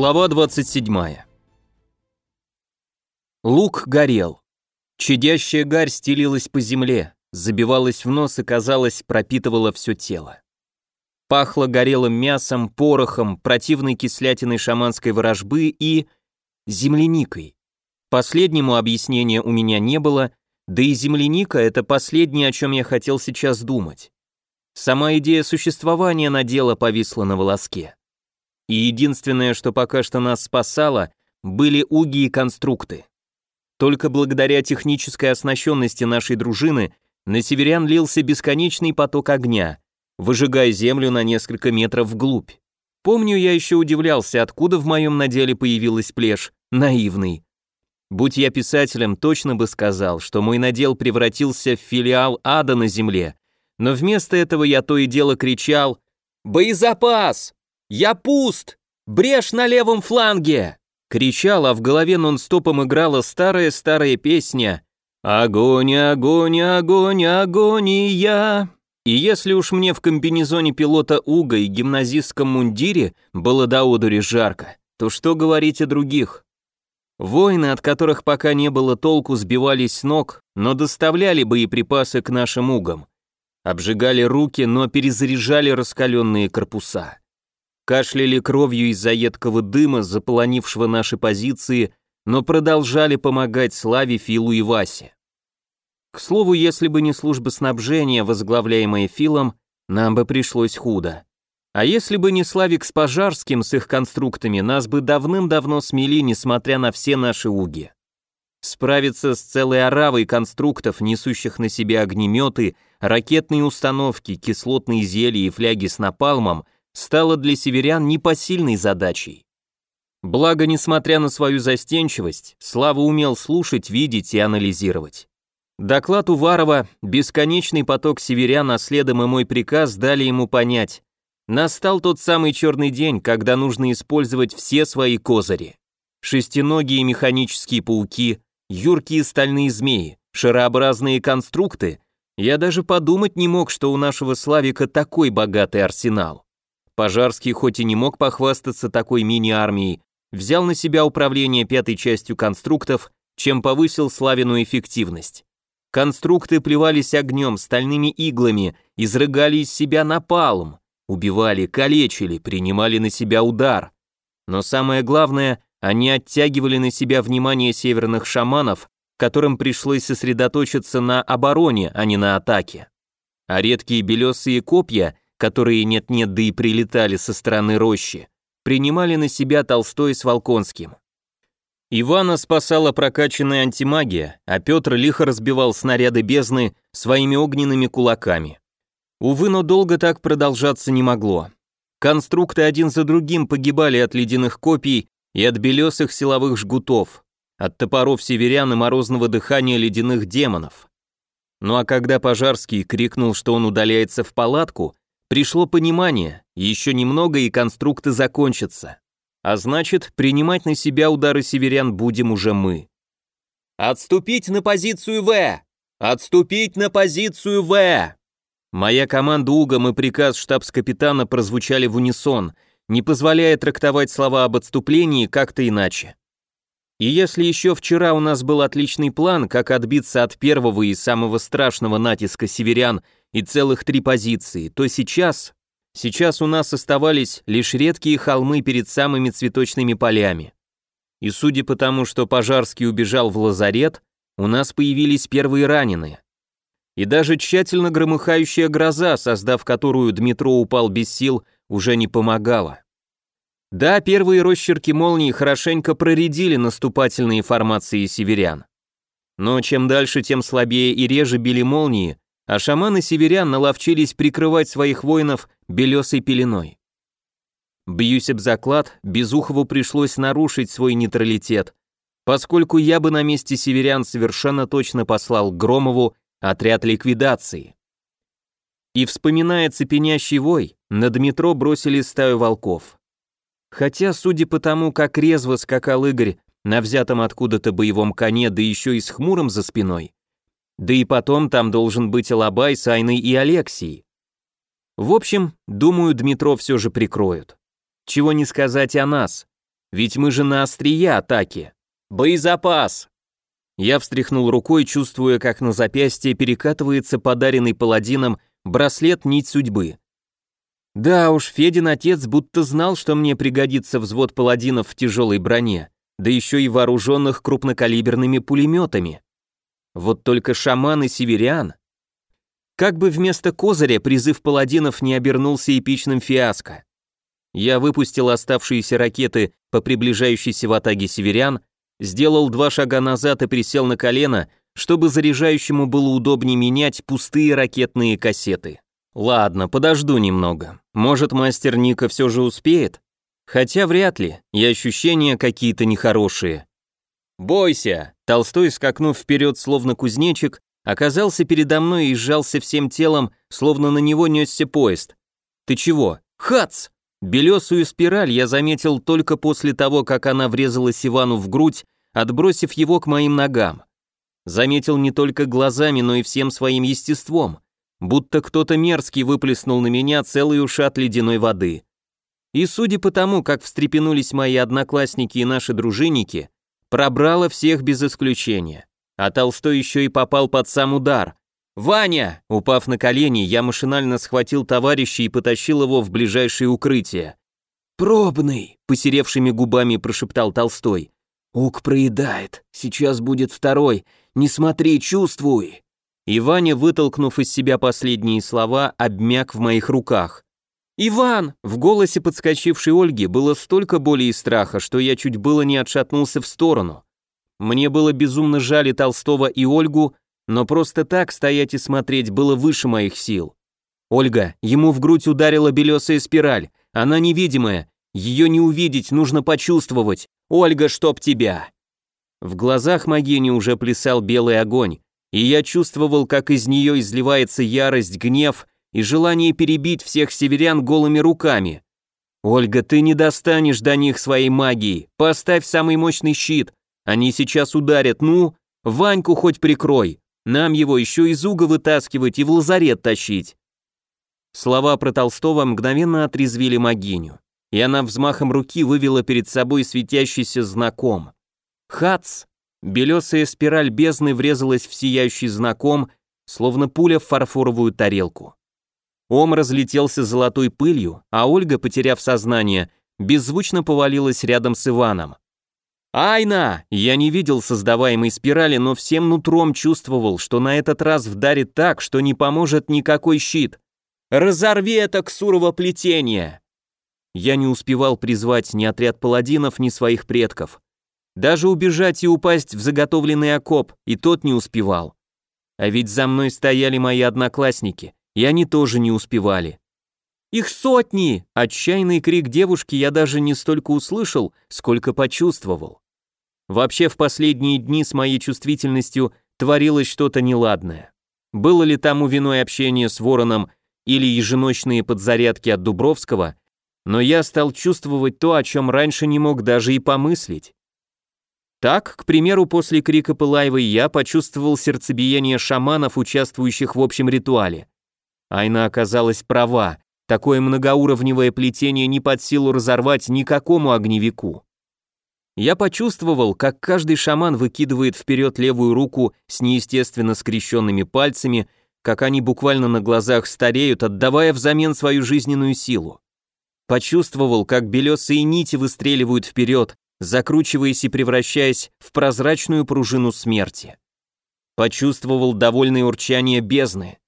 Глава 27. Лук горел. Чадящая гарь стелилась по земле, забивалась в нос и, казалось, пропитывала все тело. Пахло горелым мясом, порохом, противной кислятиной шаманской ворожбы и... земляникой. Последнему объяснения у меня не было, да и земляника — это последнее, о чем я хотел сейчас думать. Сама идея существования на дело повисла на волоске. И единственное, что пока что нас спасало, были уги и конструкты. Только благодаря технической оснащенности нашей дружины на северян лился бесконечный поток огня, выжигая землю на несколько метров вглубь. Помню, я еще удивлялся, откуда в моем наделе появилась плешь, наивный. Будь я писателем, точно бы сказал, что мой надел превратился в филиал ада на земле, но вместо этого я то и дело кричал «Боезапас! Я пуст! Брешь на левом фланге!» Кричал, а в голове нон-стопом играла старая-старая песня «Огонь, огонь, огонь, агония!» И если уж мне в комбинезоне пилота Уга и гимназистском мундире было до одури жарко, то что говорить о других? Воины, от которых пока не было толку, сбивались с ног, но доставляли боеприпасы к нашим угам. Обжигали руки, но перезаряжали раскаленные корпуса. Кашляли кровью из-за едкого дыма, заполонившего наши позиции, но продолжали помогать Славе, Филу и Васе. К слову, если бы не служба снабжения, возглавляемая Филом, нам бы пришлось худо. А если бы не Славик с Пожарским с их конструктами, нас бы давным-давно смели, несмотря на все наши уги. Справиться с целой оравой конструктов, несущих на себе огнеметы, ракетные установки, кислотные зелья и фляги с напалмом, стало для северян непосильной задачей. Благо, несмотря на свою застенчивость, Слава умел слушать, видеть и анализировать. Доклад Уварова, бесконечный поток северян, а следом и мой приказ дали ему понять. Настал тот самый черный день, когда нужно использовать все свои козыри. Шестиногие механические пауки, юркие стальные змеи, шарообразные конструкты. Я даже подумать не мог, что у нашего Славика такой богатый арсенал. Пожарский хоть и не мог похвастаться такой мини-армией, взял на себя управление пятой частью конструктов, чем повысил Славину эффективность. Конструкты плевались огнем, стальными иглами, изрыгали из себя напалм, убивали, калечили, принимали на себя удар. Но самое главное, они оттягивали на себя внимание северных шаманов, которым пришлось сосредоточиться на обороне, а не на атаке. А редкие белесые копья, которые нет-нет да и прилетали со стороны рощи, принимали на себя Толстой с Волконским. Ивана спасала прокачанная антимагия, а Петр лихо разбивал снаряды бездны своими огненными кулаками. Увы, но долго так продолжаться не могло. Конструкты один за другим погибали от ледяных копий и от белесых силовых жгутов, от топоров северян и морозного дыхания ледяных демонов. Ну а когда Пожарский крикнул, что он удаляется в палатку, пришло понимание, еще немного и конструкты закончатся. А значит, принимать на себя удары северян будем уже мы. «Отступить на позицию В! Отступить на позицию В!» Моя команда угом и приказ штабс-капитана прозвучали в унисон, не позволяя трактовать слова об отступлении как-то иначе. И если еще вчера у нас был отличный план, как отбиться от первого и самого страшного натиска северян и целых три позиции, то сейчас Сейчас у нас оставались лишь редкие холмы перед самыми цветочными полями. И судя по тому, что Пожарский убежал в лазарет, у нас появились первые раненые. И даже тщательно громыхающая гроза, создав которую Дмитро упал без сил, уже не помогала. Да, первые росчерки молнии хорошенько проредили наступательные формации северян. Но чем дальше, тем слабее и реже били молнии, а шаманы северян наловчились прикрывать своих воинов белесой пеленой. Бьюсь об заклад, Безухову пришлось нарушить свой нейтралитет, поскольку я бы на месте северян совершенно точно послал Громову отряд ликвидации. И вспоминая цепенящий вой, на Дмитро бросили стаю волков. Хотя, судя по тому, как резво скакал Игорь на взятом откуда-то боевом коне, да еще и с хмуром за спиной, да и потом там должен быть Алабай с Айной и Алексией. В общем, думаю, Дмитро все же прикроют. Чего не сказать о нас. Ведь мы же на острие атаки. Боезапас! Я встряхнул рукой, чувствуя, как на запястье перекатывается подаренный паладином браслет нить судьбы. Да уж, Федин отец будто знал, что мне пригодится взвод паладинов в тяжелой броне, да еще и вооруженных крупнокалиберными пулеметами. Вот только шаман и северян. Как бы вместо козыря призыв паладинов не обернулся эпичным фиаско. Я выпустил оставшиеся ракеты по приближающейся в атаге северян, сделал два шага назад и присел на колено, чтобы заряжающему было удобнее менять пустые ракетные кассеты. Ладно, подожду немного. Может, мастер Ника все же успеет? Хотя вряд ли, и ощущения какие-то нехорошие. «Бойся!» Толстой, скакнув вперед, словно кузнечик, оказался передо мной и сжался всем телом, словно на него несся поезд. «Ты чего? Хац!» Белесую спираль я заметил только после того, как она врезалась Ивану в грудь, отбросив его к моим ногам. Заметил не только глазами, но и всем своим естеством, будто кто-то мерзкий выплеснул на меня целый ушат ледяной воды. И судя по тому, как встрепенулись мои одноклассники и наши дружинники, пробрало всех без исключения. А Толстой еще и попал под сам удар, «Ваня!» Упав на колени, я машинально схватил товарища и потащил его в ближайшее укрытие. «Пробный!» — посеревшими губами прошептал Толстой. «Ук проедает. Сейчас будет второй. Не смотри, чувствуй!» И Ваня, вытолкнув из себя последние слова, обмяк в моих руках. «Иван!» В голосе подскочившей Ольги было столько боли и страха, что я чуть было не отшатнулся в сторону. Мне было безумно жаль и Толстого, и Ольгу, но просто так стоять и смотреть было выше моих сил. Ольга, ему в грудь ударила белесая спираль, она невидимая, ее не увидеть, нужно почувствовать. Ольга, чтоб тебя! В глазах Магини уже плясал белый огонь, и я чувствовал, как из нее изливается ярость, гнев и желание перебить всех северян голыми руками. «Ольга, ты не достанешь до них своей магией, поставь самый мощный щит, они сейчас ударят, ну, Ваньку хоть прикрой, нам его еще из уга вытаскивать и в лазарет тащить. Слова про Толстого мгновенно отрезвили Магиню, и она взмахом руки вывела перед собой светящийся знаком. Хац! Белесая спираль бездны врезалась в сияющий знаком, словно пуля в фарфоровую тарелку. Ом разлетелся золотой пылью, а Ольга, потеряв сознание, беззвучно повалилась рядом с Иваном. «Айна!» Я не видел создаваемой спирали, но всем нутром чувствовал, что на этот раз вдарит так, что не поможет никакой щит. «Разорви это ксурово плетение!» Я не успевал призвать ни отряд паладинов, ни своих предков. Даже убежать и упасть в заготовленный окоп, и тот не успевал. А ведь за мной стояли мои одноклассники, и они тоже не успевали. «Их сотни!» Отчаянный крик девушки я даже не столько услышал, сколько почувствовал. Вообще в последние дни с моей чувствительностью творилось что-то неладное. Было ли тому виной общение с Вороном или еженочные подзарядки от Дубровского, но я стал чувствовать то, о чем раньше не мог даже и помыслить. Так, к примеру, после крика Пылаевой я почувствовал сердцебиение шаманов, участвующих в общем ритуале. Айна оказалась права, Такое многоуровневое плетение не под силу разорвать никакому огневику. Я почувствовал, как каждый шаман выкидывает вперед левую руку с неестественно скрещенными пальцами, как они буквально на глазах стареют, отдавая взамен свою жизненную силу. Почувствовал, как белесые нити выстреливают вперед, закручиваясь и превращаясь в прозрачную пружину смерти. Почувствовал довольное урчание бездны.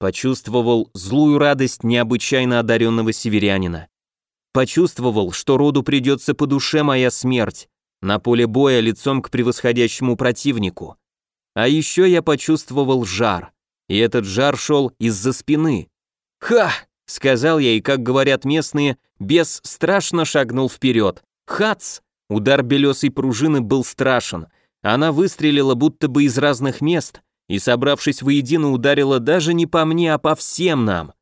Почувствовал злую радость необычайно одаренного северянина. Почувствовал, что роду придется по душе моя смерть, на поле боя лицом к превосходящему противнику. А еще я почувствовал жар, и этот жар шел из-за спины. «Ха!» — сказал я, и, как говорят местные, бес страшно шагнул вперед. «Хац!» Удар белесой пружины был страшен. Она выстрелила будто бы из разных мест, и, собравшись воедино, ударила даже не по мне, а по всем нам.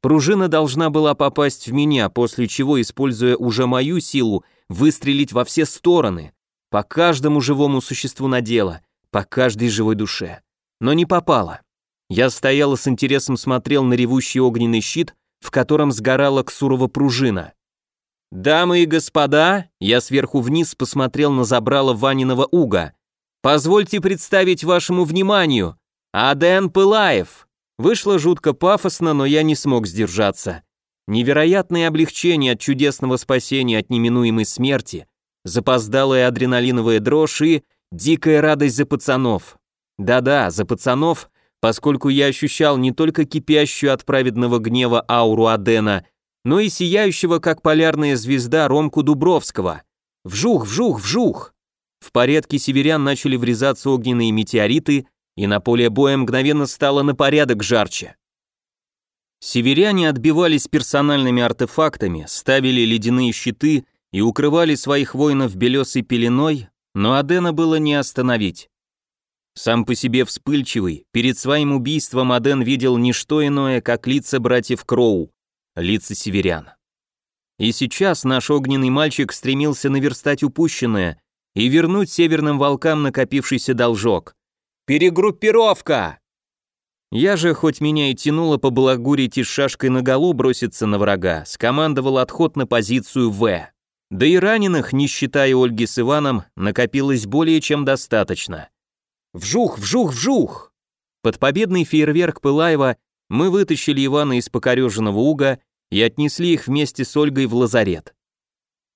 Пружина должна была попасть в меня, после чего, используя уже мою силу, выстрелить во все стороны, по каждому живому существу на дело, по каждой живой душе. Но не попала. Я стоял и с интересом смотрел на ревущий огненный щит, в котором сгорала ксурова пружина. «Дамы и господа», я сверху вниз посмотрел на забрало Ваниного уга. «Позвольте представить вашему вниманию Аден Пылаев». Вышло жутко пафосно, но я не смог сдержаться. Невероятное облегчение от чудесного спасения от неминуемой смерти, запоздалая адреналиновая дрожь и дикая радость за пацанов. Да-да, за пацанов, поскольку я ощущал не только кипящую от праведного гнева ауру Адена, но и сияющего, как полярная звезда, Ромку Дубровского. Вжух, вжух, вжух! В порядке северян начали врезаться огненные метеориты, и на поле боя мгновенно стало на порядок жарче. Северяне отбивались персональными артефактами, ставили ледяные щиты и укрывали своих воинов белесой пеленой, но Адена было не остановить. Сам по себе вспыльчивый, перед своим убийством Аден видел не что иное, как лица братьев Кроу, лица северян. И сейчас наш огненный мальчик стремился наверстать упущенное и вернуть северным волкам накопившийся должок. «Перегруппировка!» Я же, хоть меня и тянуло побалагурить и с шашкой наголо броситься на врага, скомандовал отход на позицию В. Да и раненых, не считая Ольги с Иваном, накопилось более чем достаточно. Вжух, вжух, вжух! Под победный фейерверк Пылаева мы вытащили Ивана из покореженного уга и отнесли их вместе с Ольгой в лазарет.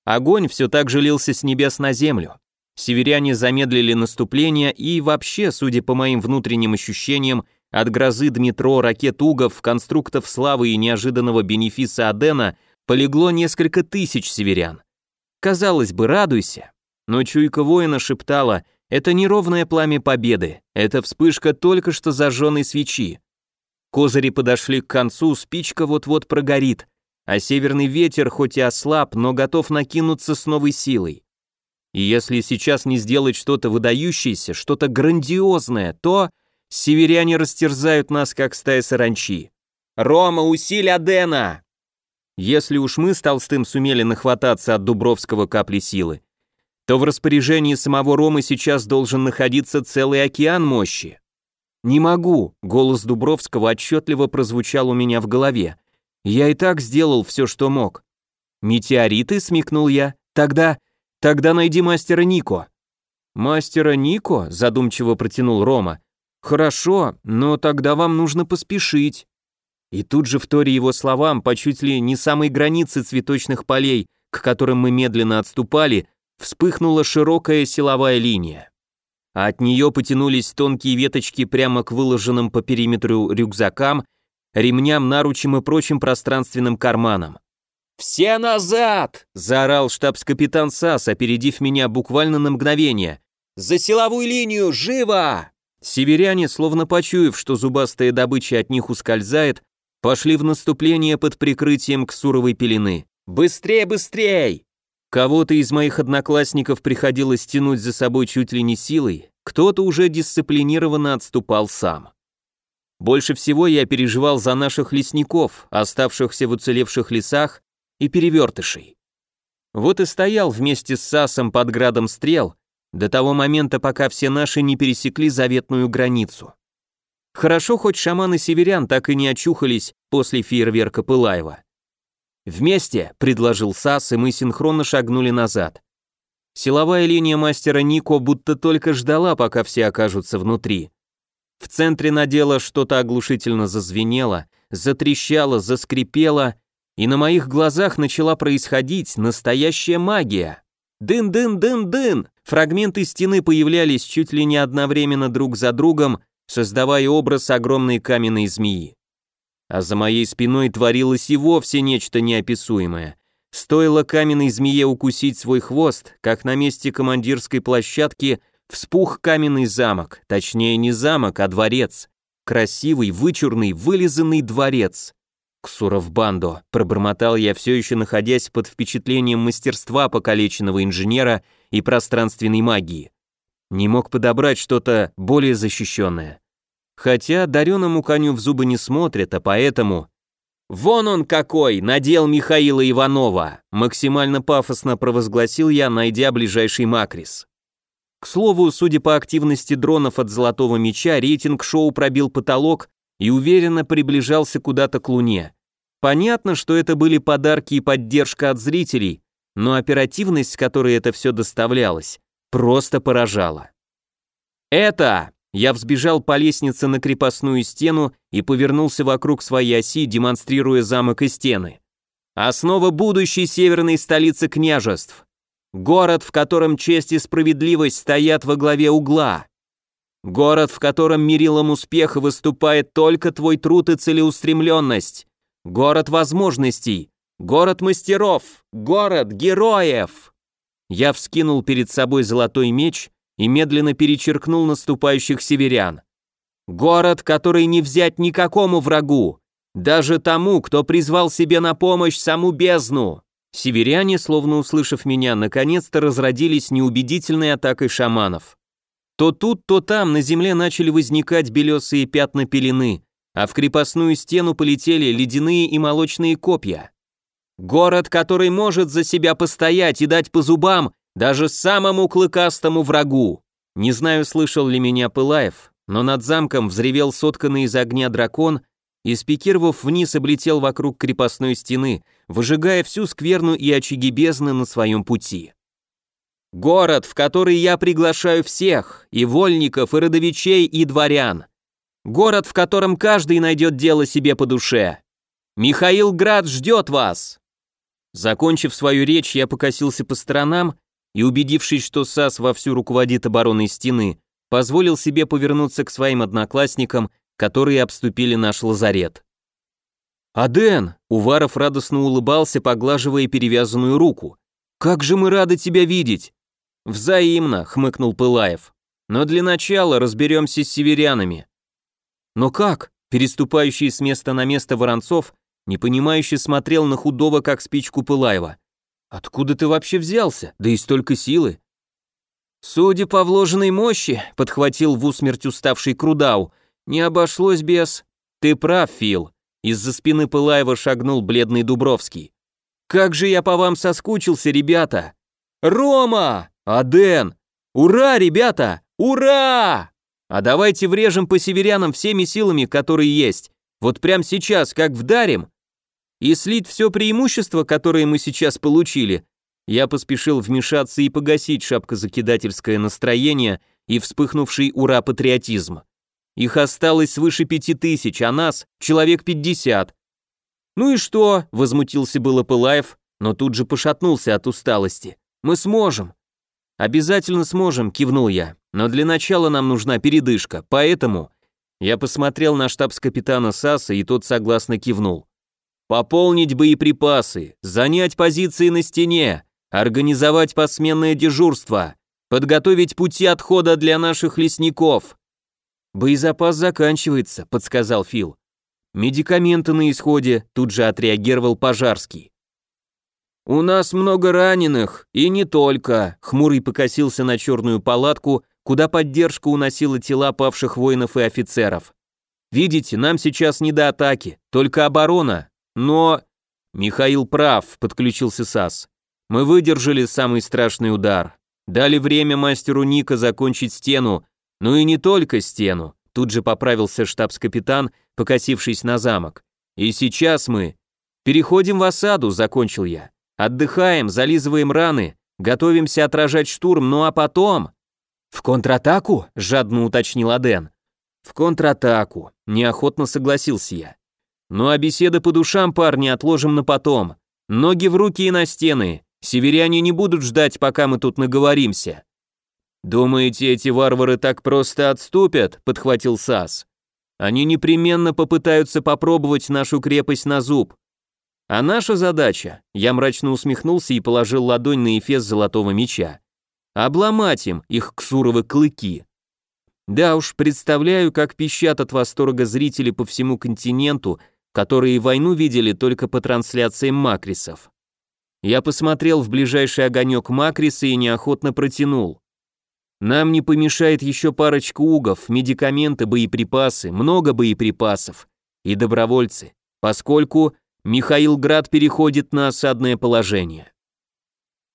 Огонь все так же лился с небес на землю. Северяне замедлили наступление и вообще, судя по моим внутренним ощущениям, от грозы Дмитро, ракет Угов, конструктов славы и неожиданного бенефиса Адена полегло несколько тысяч северян. Казалось бы, радуйся. Но чуйка воина шептала, это не ровное пламя победы, это вспышка только что зажженной свечи. Козыри подошли к концу, спичка вот-вот прогорит, а северный ветер хоть и ослаб, но готов накинуться с новой силой. И если сейчас не сделать что-то выдающееся, что-то грандиозное, то северяне растерзают нас, как стая саранчи. «Рома, усиль Адена!» Если уж мы с Толстым сумели нахвататься от Дубровского капли силы, то в распоряжении самого Ромы сейчас должен находиться целый океан мощи. «Не могу», — голос Дубровского отчетливо прозвучал у меня в голове. «Я и так сделал все, что мог». «Метеориты?» — смекнул я. «Тогда... тогда найди мастера Нико». «Мастера Нико?» — задумчиво протянул Рома. «Хорошо, но тогда вам нужно поспешить». И тут же в торе его словам, по чуть ли не самой границе цветочных полей, к которым мы медленно отступали, вспыхнула широкая силовая линия а от нее потянулись тонкие веточки прямо к выложенным по периметру рюкзакам, ремням, наручам и прочим пространственным карманам. «Все назад!» – заорал штабс-капитан САС, опередив меня буквально на мгновение. «За силовую линию! Живо!» Северяне, словно почуяв, что зубастая добыча от них ускользает, пошли в наступление под прикрытием ксуровой пелены. «Быстрей, быстрей!» Кого-то из моих одноклассников приходилось тянуть за собой чуть ли не силой, кто-то уже дисциплинированно отступал сам. Больше всего я переживал за наших лесников, оставшихся в уцелевших лесах, и перевертышей. Вот и стоял вместе с Сасом под градом стрел до того момента, пока все наши не пересекли заветную границу. Хорошо, хоть шаманы северян так и не очухались после фейерверка Пылаева. «Вместе», — предложил Сас, и мы синхронно шагнули назад. Силовая линия мастера Нико будто только ждала, пока все окажутся внутри. В центре надела что-то оглушительно зазвенело, затрещало, заскрипело, и на моих глазах начала происходить настоящая магия. Дын-дын-дын-дын! Фрагменты стены появлялись чуть ли не одновременно друг за другом, создавая образ огромной каменной змеи а за моей спиной творилось и вовсе нечто неописуемое. Стоило каменной змее укусить свой хвост, как на месте командирской площадки вспух каменный замок, точнее не замок, а дворец. Красивый, вычурный, вылизанный дворец. «Ксуров бандо», — пробормотал я, все еще находясь под впечатлением мастерства покалеченного инженера и пространственной магии. Не мог подобрать что-то более защищенное. Хотя дареному коню в зубы не смотрят, а поэтому... «Вон он какой! Надел Михаила Иванова!» Максимально пафосно провозгласил я, найдя ближайший макрис. К слову, судя по активности дронов от Золотого Меча, рейтинг шоу пробил потолок и уверенно приближался куда-то к Луне. Понятно, что это были подарки и поддержка от зрителей, но оперативность, с которой это все доставлялось, просто поражала. «Это!» Я взбежал по лестнице на крепостную стену и повернулся вокруг своей оси, демонстрируя замок и стены. Основа будущей северной столицы княжеств. Город, в котором честь и справедливость стоят во главе угла. Город, в котором мерилом успеха выступает только твой труд и целеустремленность. Город возможностей. Город мастеров. Город героев. Я вскинул перед собой золотой меч и медленно перечеркнул наступающих северян. Город, который не взять никакому врагу, даже тому, кто призвал себе на помощь саму бездну. Северяне, словно услышав меня, наконец-то разродились неубедительной атакой шаманов. То тут, то там на земле начали возникать белесые пятна пелены, а в крепостную стену полетели ледяные и молочные копья. Город, который может за себя постоять и дать по зубам даже самому клыкастому врагу. Не знаю, слышал ли меня Пылаев, но над замком взревел сотканный из огня дракон и, спикировав вниз, облетел вокруг крепостной стены, выжигая всю скверну и очаги бездны на своем пути. Город, в который я приглашаю всех, и вольников, и родовичей, и дворян. Город, в котором каждый найдет дело себе по душе. Михаил Град ждет вас. Закончив свою речь, я покосился по сторонам и, убедившись, что САС вовсю руководит обороной стены, позволил себе повернуться к своим одноклассникам, которые обступили наш лазарет. «Аден!» — Уваров радостно улыбался, поглаживая перевязанную руку. «Как же мы рады тебя видеть!» «Взаимно!» — хмыкнул Пылаев. «Но для начала разберемся с северянами». «Но как?» — переступающий с места на место Воронцов, непонимающе смотрел на худого, как спичку Пылаева. Откуда ты вообще взялся? Да и столько силы. Судя по вложенной мощи, подхватил в усмерть уставший Крудау, не обошлось без... Ты прав, Фил. Из-за спины Пылаева шагнул бледный Дубровский. Как же я по вам соскучился, ребята! Рома! Аден! Ура, ребята! Ура! А давайте врежем по северянам всеми силами, которые есть. Вот прямо сейчас, как вдарим, и слить все преимущество, которое мы сейчас получили, я поспешил вмешаться и погасить шапкозакидательское настроение и вспыхнувший ура-патриотизм. Их осталось свыше пяти тысяч, а нас — человек пятьдесят. «Ну и что?» — возмутился было Пылаев, но тут же пошатнулся от усталости. «Мы сможем». «Обязательно сможем», — кивнул я, «но для начала нам нужна передышка, поэтому...» Я посмотрел на штабс-капитана САСа, и тот согласно кивнул. Пополнить боеприпасы, занять позиции на стене, организовать посменное дежурство, подготовить пути отхода для наших лесников. Боезапас заканчивается, подсказал Фил. Медикаменты на исходе, тут же отреагировал Пожарский. У нас много раненых, и не только, хмурый покосился на черную палатку, куда поддержка уносила тела павших воинов и офицеров. Видите, нам сейчас не до атаки, только оборона, но... Михаил прав, подключился САС. Мы выдержали самый страшный удар. Дали время мастеру Ника закончить стену, ну и не только стену. Тут же поправился штабс-капитан, покосившись на замок. И сейчас мы... Переходим в осаду, закончил я. Отдыхаем, зализываем раны, готовимся отражать штурм, ну а потом... В контратаку? Жадно уточнил Аден. В контратаку, неохотно согласился я. Ну а беседы по душам, парни, отложим на потом. Ноги в руки и на стены. Северяне не будут ждать, пока мы тут наговоримся. Думаете, эти варвары так просто отступят? подхватил Сас. Они непременно попытаются попробовать нашу крепость на зуб. А наша задача, я мрачно усмехнулся и положил ладонь на эфес золотого меча. Обломать им их ксуровы клыки. Да уж, представляю, как пищат от восторга зрители по всему континенту, которые войну видели только по трансляциям макрисов. Я посмотрел в ближайший огонек макриса и неохотно протянул. Нам не помешает еще парочка угов, медикаменты, боеприпасы, много боеприпасов и добровольцы, поскольку Михаил Град переходит на осадное положение.